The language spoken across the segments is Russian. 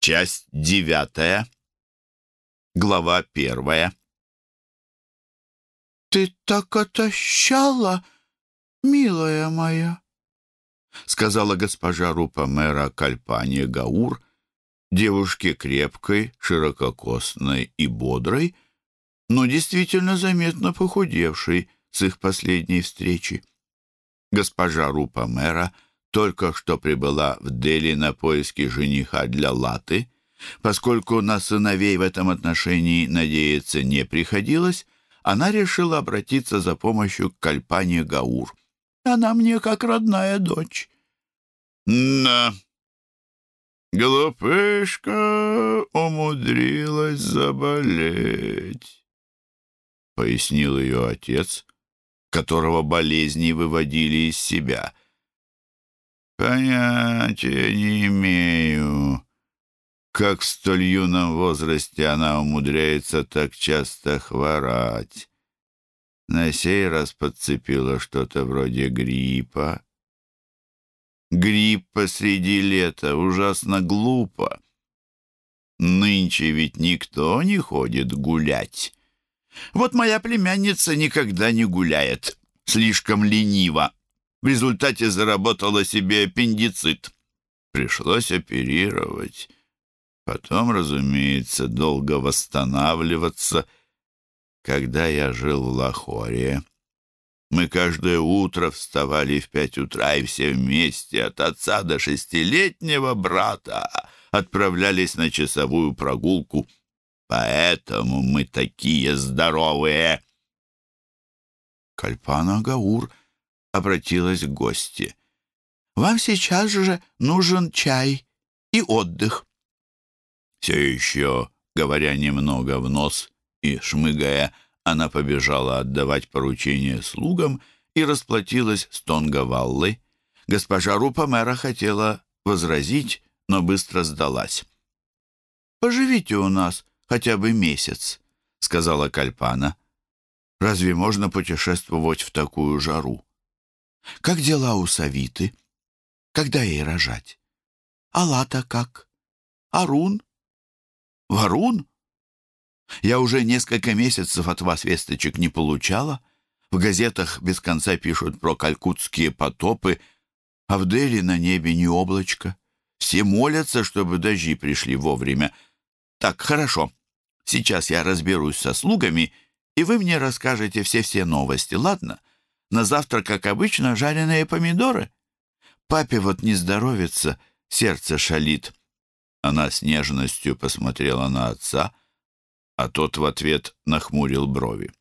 Часть девятая. Глава первая. «Ты так отощала, милая моя», — сказала госпожа Рупа-мэра Кальпания Гаур, девушке крепкой, ширококосной и бодрой, но действительно заметно похудевшей с их последней встречи. Госпожа Рупа-мэра только что прибыла в Дели на поиски жениха для Латы. Поскольку на сыновей в этом отношении надеяться не приходилось, она решила обратиться за помощью к Кальпане Гаур. «Она мне как родная дочь». «Да, глупышка умудрилась заболеть», — пояснил ее отец, которого болезни выводили из себя. «Понятия не имею, как в столь юном возрасте она умудряется так часто хворать. На сей раз подцепила что-то вроде гриппа. Грипп посреди лета ужасно глупо. Нынче ведь никто не ходит гулять. Вот моя племянница никогда не гуляет, слишком ленива. В результате заработала себе аппендицит. Пришлось оперировать. Потом, разумеется, долго восстанавливаться. Когда я жил в Лахоре, мы каждое утро вставали в пять утра и все вместе, от отца до шестилетнего брата, отправлялись на часовую прогулку. Поэтому мы такие здоровые. Кальпана Гаур обратилась к гости. «Вам сейчас же нужен чай и отдых. Все еще, говоря немного в нос и шмыгая, она побежала отдавать поручения слугам и расплатилась с Тонгаваллой. Госпожа Рупа-мэра хотела возразить, но быстро сдалась. «Поживите у нас хотя бы месяц», — сказала Кальпана. «Разве можно путешествовать в такую жару? Как дела у Савиты? Когда ей рожать? Алата как? Арун? Варун? Я уже несколько месяцев от вас весточек не получала. В газетах без конца пишут про калькутские потопы, а в Дели на небе не облачко. Все молятся, чтобы дожди пришли вовремя. Так, хорошо. Сейчас я разберусь со слугами, и вы мне расскажете все-все новости, ладно? На завтра, как обычно, жареные помидоры. Папе вот не здоровится, сердце шалит. Она с нежностью посмотрела на отца, а тот в ответ нахмурил брови.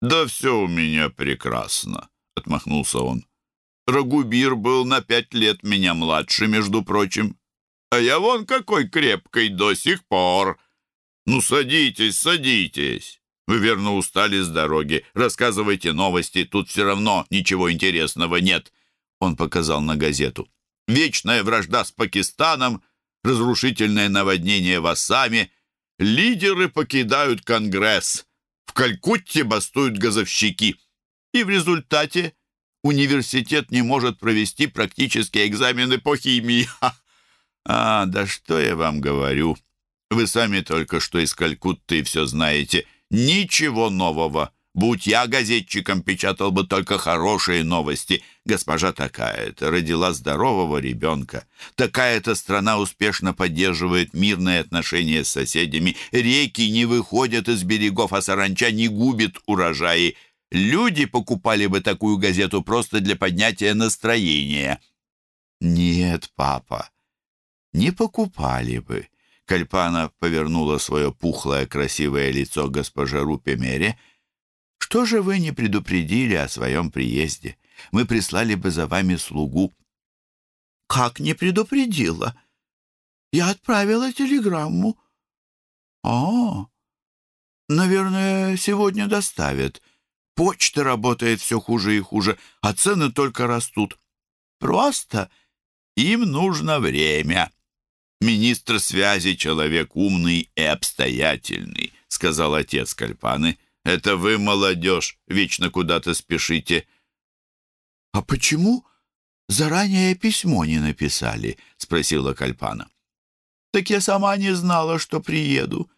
«Да все у меня прекрасно», — отмахнулся он. «Рагубир был на пять лет меня младше, между прочим. А я вон какой крепкой до сих пор. Ну, садитесь, садитесь. Вы верно устали с дороги. Рассказывайте новости, тут все равно ничего интересного нет». Он показал на газету. «Вечная вражда с Пакистаном — разрушительное наводнение в Ассаме, лидеры покидают Конгресс, в Калькутте бастуют газовщики. И в результате университет не может провести практические экзамены по химии. А, да что я вам говорю. Вы сами только что из Калькутты все знаете. Ничего нового. Будь я газетчиком, печатал бы только хорошие новости. Госпожа такая-то родила здорового ребенка. Такая-то страна успешно поддерживает мирные отношения с соседями. Реки не выходят из берегов, а саранча не губит урожаи. Люди покупали бы такую газету просто для поднятия настроения. Нет, папа, не покупали бы. Кальпана повернула свое пухлое красивое лицо госпоже Рупемере — что же вы не предупредили о своем приезде? Мы прислали бы за вами слугу». «Как не предупредила? Я отправила телеграмму». «А, наверное, сегодня доставят. Почта работает все хуже и хуже, а цены только растут. Просто им нужно время». «Министр связи — человек умный и обстоятельный», — сказал отец Кальпаны. Это вы, молодежь, вечно куда-то спешите». «А почему заранее письмо не написали?» — спросила Кальпана. Так я сама не знала, что приеду.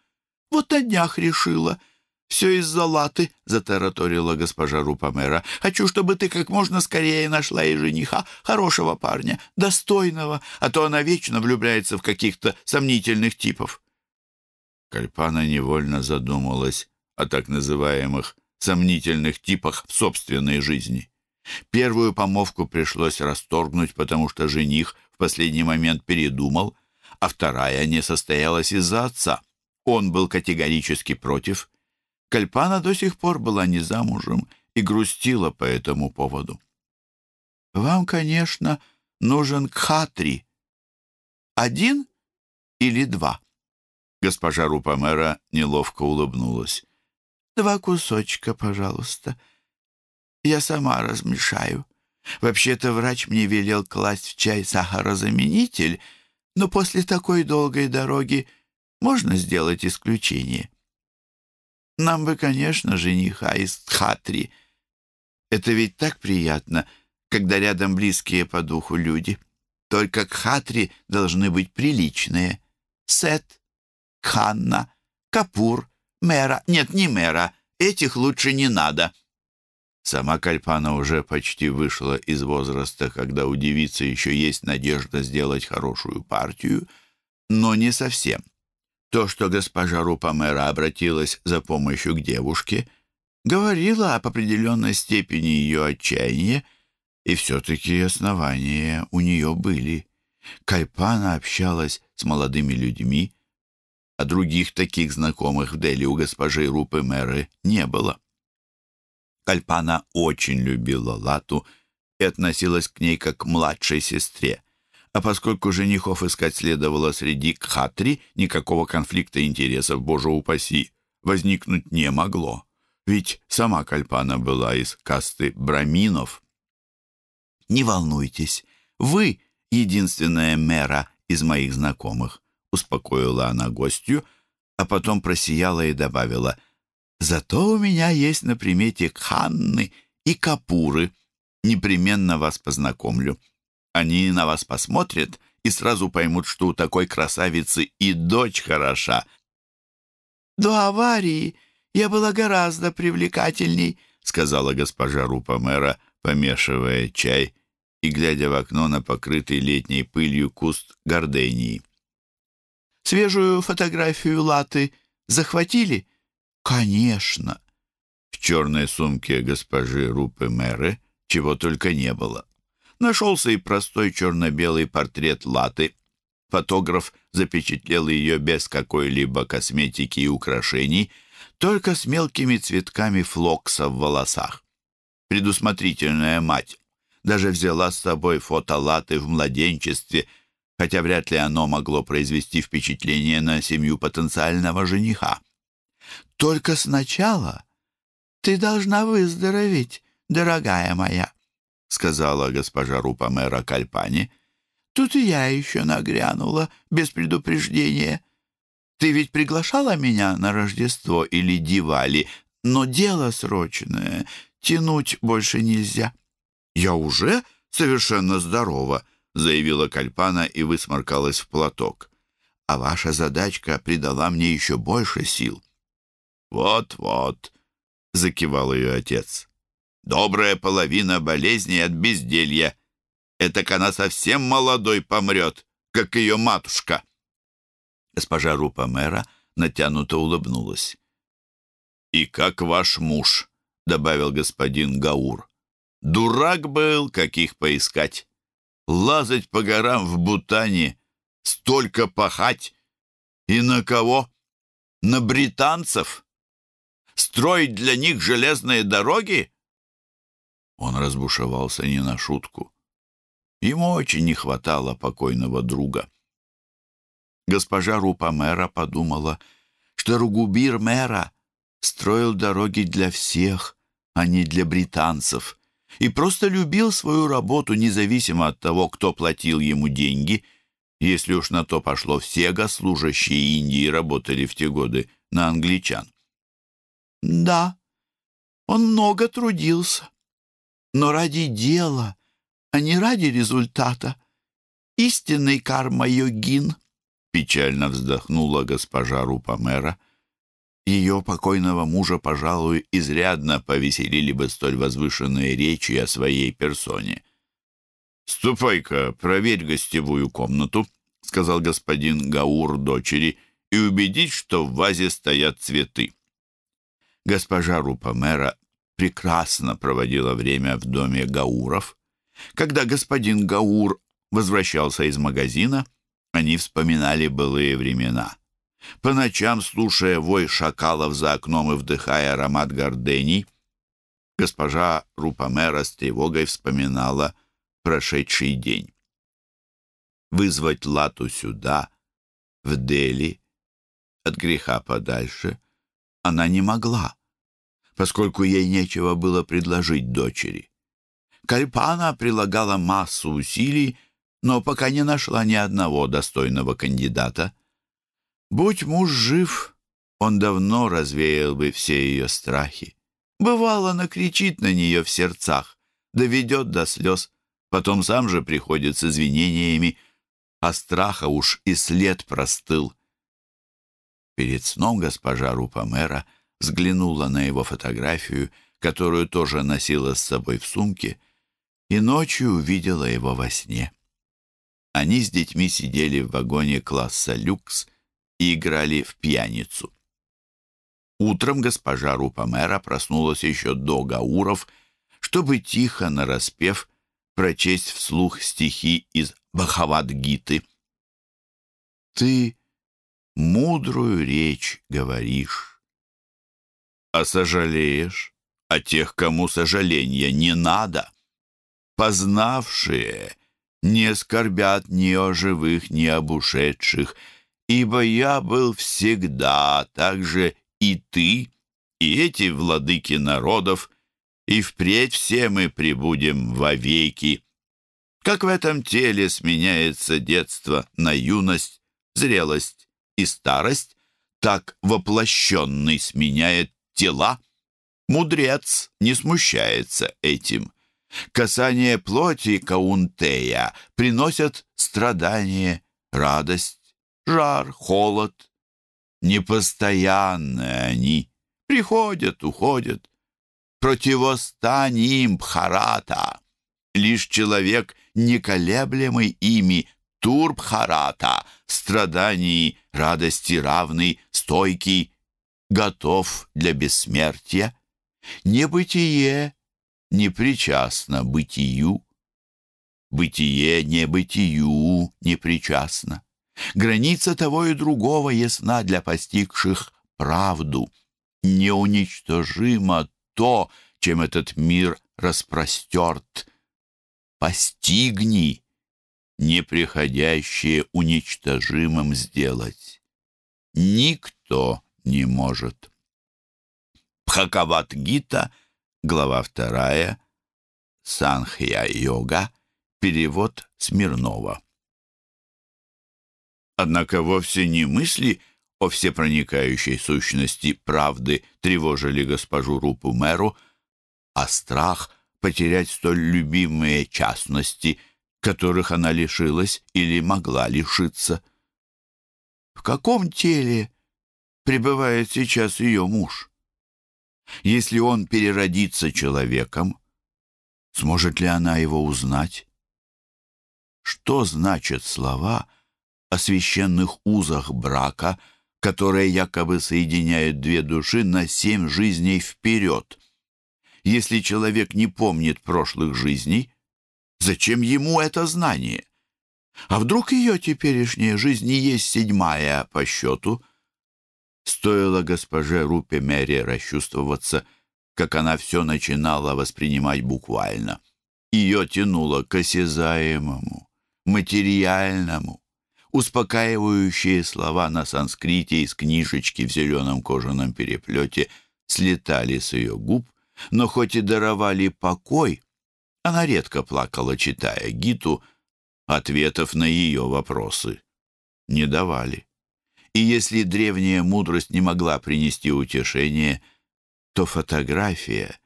Вот на днях решила. Все из-за латы, — затараторила госпожа Рупамера. Хочу, чтобы ты как можно скорее нашла и жениха, хорошего парня, достойного, а то она вечно влюбляется в каких-то сомнительных типов. Кальпана невольно задумалась о так называемых сомнительных типах в собственной жизни. Первую помовку пришлось расторгнуть, потому что жених в последний момент передумал, а вторая не состоялась из-за отца. Он был категорически против. Кальпана до сих пор была не замужем и грустила по этому поводу. «Вам, конечно, нужен кхатри. Один или два?» Госпожа Рупамера неловко улыбнулась. «Два кусочка, пожалуйста. Я сама размешаю. Вообще-то врач мне велел класть в чай сахарозаменитель, но после такой долгой дороги можно сделать исключение. Нам бы, конечно, жениха из Тхатри. Это ведь так приятно, когда рядом близкие по духу люди. Только Кхатри должны быть приличные. Сет, Кханна, Капур, Мера. Нет, не Мера. Этих лучше не надо. Сама Кальпана уже почти вышла из возраста, когда у девицы еще есть надежда сделать хорошую партию, но не совсем. То, что госпожа Рупамера обратилась за помощью к девушке, говорило об определенной степени ее отчаяния, и все-таки основания у нее были. Кальпана общалась с молодыми людьми, а других таких знакомых в Дели у госпожи Рупы Мэры не было. Кальпана очень любила Лату и относилась к ней как к младшей сестре. А поскольку женихов искать следовало среди кхатри, никакого конфликта интересов, боже упаси, возникнуть не могло. Ведь сама Кальпана была из касты браминов. «Не волнуйтесь, вы единственная мэра из моих знакомых», успокоила она гостью, а потом просияла и добавила — Зато у меня есть на примете Ханны и Капуры. Непременно вас познакомлю. Они на вас посмотрят и сразу поймут, что у такой красавицы и дочь хороша. «До аварии я была гораздо привлекательней», — сказала госпожа Рупа-мэра, помешивая чай и глядя в окно на покрытый летней пылью куст гордении. «Свежую фотографию Латы захватили?» «Конечно!» В черной сумке госпожи Рупы Мэры чего только не было. Нашелся и простой черно-белый портрет Латы. Фотограф запечатлел ее без какой-либо косметики и украшений, только с мелкими цветками флокса в волосах. Предусмотрительная мать даже взяла с собой фото Латы в младенчестве, хотя вряд ли оно могло произвести впечатление на семью потенциального жениха. Только сначала ты должна выздороветь, дорогая моя, — сказала госпожа Рупа-мэра Кальпани. Тут и я еще нагрянула, без предупреждения. Ты ведь приглашала меня на Рождество или Дивали, но дело срочное, тянуть больше нельзя. Я уже совершенно здорова, — заявила Кальпана и высморкалась в платок. А ваша задачка придала мне еще больше сил. «Вот-вот», — закивал ее отец. «Добрая половина болезней от безделья. Этак она совсем молодой помрет, как ее матушка». Госпожа Рупа мэра натянуто улыбнулась. «И как ваш муж», — добавил господин Гаур. «Дурак был, каких поискать. Лазать по горам в Бутане, столько пахать. И на кого? На британцев?» Строить для них железные дороги? Он разбушевался не на шутку. Ему очень не хватало покойного друга. Госпожа Рупа мэра подумала, что Ругубир мэра строил дороги для всех, а не для британцев, и просто любил свою работу, независимо от того, кто платил ему деньги. Если уж на то пошло, все госслужащие Индии работали в те годы на англичан. Да, он много трудился, но ради дела, а не ради результата. Истинный карма-йогин, печально вздохнула госпожа Рупамера. Ее покойного мужа, пожалуй, изрядно повеселили бы столь возвышенные речи о своей персоне. «Ступай-ка, проверь гостевую комнату», — сказал господин Гаур дочери, «и убедись, что в вазе стоят цветы». Госпожа Рупамера прекрасно проводила время в доме Гауров. Когда господин Гаур возвращался из магазина, они вспоминали былые времена. По ночам, слушая вой шакалов за окном и вдыхая аромат гордений, госпожа Рупамера с тревогой вспоминала прошедший день. Вызвать Лату сюда, в Дели, от греха подальше, она не могла, поскольку ей нечего было предложить дочери. Кальпана прилагала массу усилий, но пока не нашла ни одного достойного кандидата. Будь муж жив, он давно развеял бы все ее страхи. Бывало, накричит на нее в сердцах, доведет до слез, потом сам же приходит с извинениями, а страха уж и след простыл. Перед сном госпожа Рупамера взглянула на его фотографию, которую тоже носила с собой в сумке, и ночью увидела его во сне. Они с детьми сидели в вагоне класса «Люкс» и играли в пьяницу. Утром госпожа Рупамера проснулась еще до Гауров, чтобы тихо, нараспев, прочесть вслух стихи из Бахавадгиты. «Ты мудрую речь говоришь, а сожалеешь о тех, кому сожаления не надо. Познавшие не скорбят ни о живых, ни об ушедших, ибо я был всегда, так же и ты, и эти владыки народов, и впредь все мы прибудем вовеки. Как в этом теле сменяется детство на юность, зрелость и старость, так воплощенный сменяет тела. Мудрец не смущается этим. Касание плоти Каунтея приносят страдание, радость, жар, холод. Непостоянные они, приходят, уходят. Противостань им, Бхарата. Лишь человек, неколеблемый ими, Турбхарата, в страдании, радости равный, стойкий, готов для бессмертия. Небытие не причастно бытию. Бытие не бытию не причастно. Граница того и другого ясна для постигших правду. Неуничтожимо то, чем этот мир распростерт. Постигни, неприходящее уничтожимым сделать. Никто не может. Бхакават-гита — Глава вторая. Санхья-йога. Перевод Смирнова. Однако вовсе не мысли о всепроникающей сущности правды тревожили госпожу Рупу Мэру, а страх потерять столь любимые частности, которых она лишилась или могла лишиться. В каком теле пребывает сейчас ее муж? Если он переродится человеком, сможет ли она его узнать? Что значат слова о священных узах брака, которые якобы соединяют две души на семь жизней вперед? Если человек не помнит прошлых жизней, зачем ему это знание? А вдруг ее теперешняя жизнь не есть седьмая по счету? Стоило госпоже Рупе Мэри расчувствоваться, как она все начинала воспринимать буквально. Ее тянуло к осязаемому, материальному. Успокаивающие слова на санскрите из книжечки в зеленом кожаном переплете слетали с ее губ, но хоть и даровали покой, она редко плакала, читая Гиту, ответов на ее вопросы не давали. И если древняя мудрость не могла принести утешение, то фотография,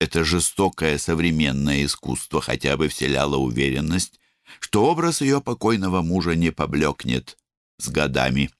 это жестокое современное искусство, хотя бы вселяло уверенность, что образ ее покойного мужа не поблекнет с годами.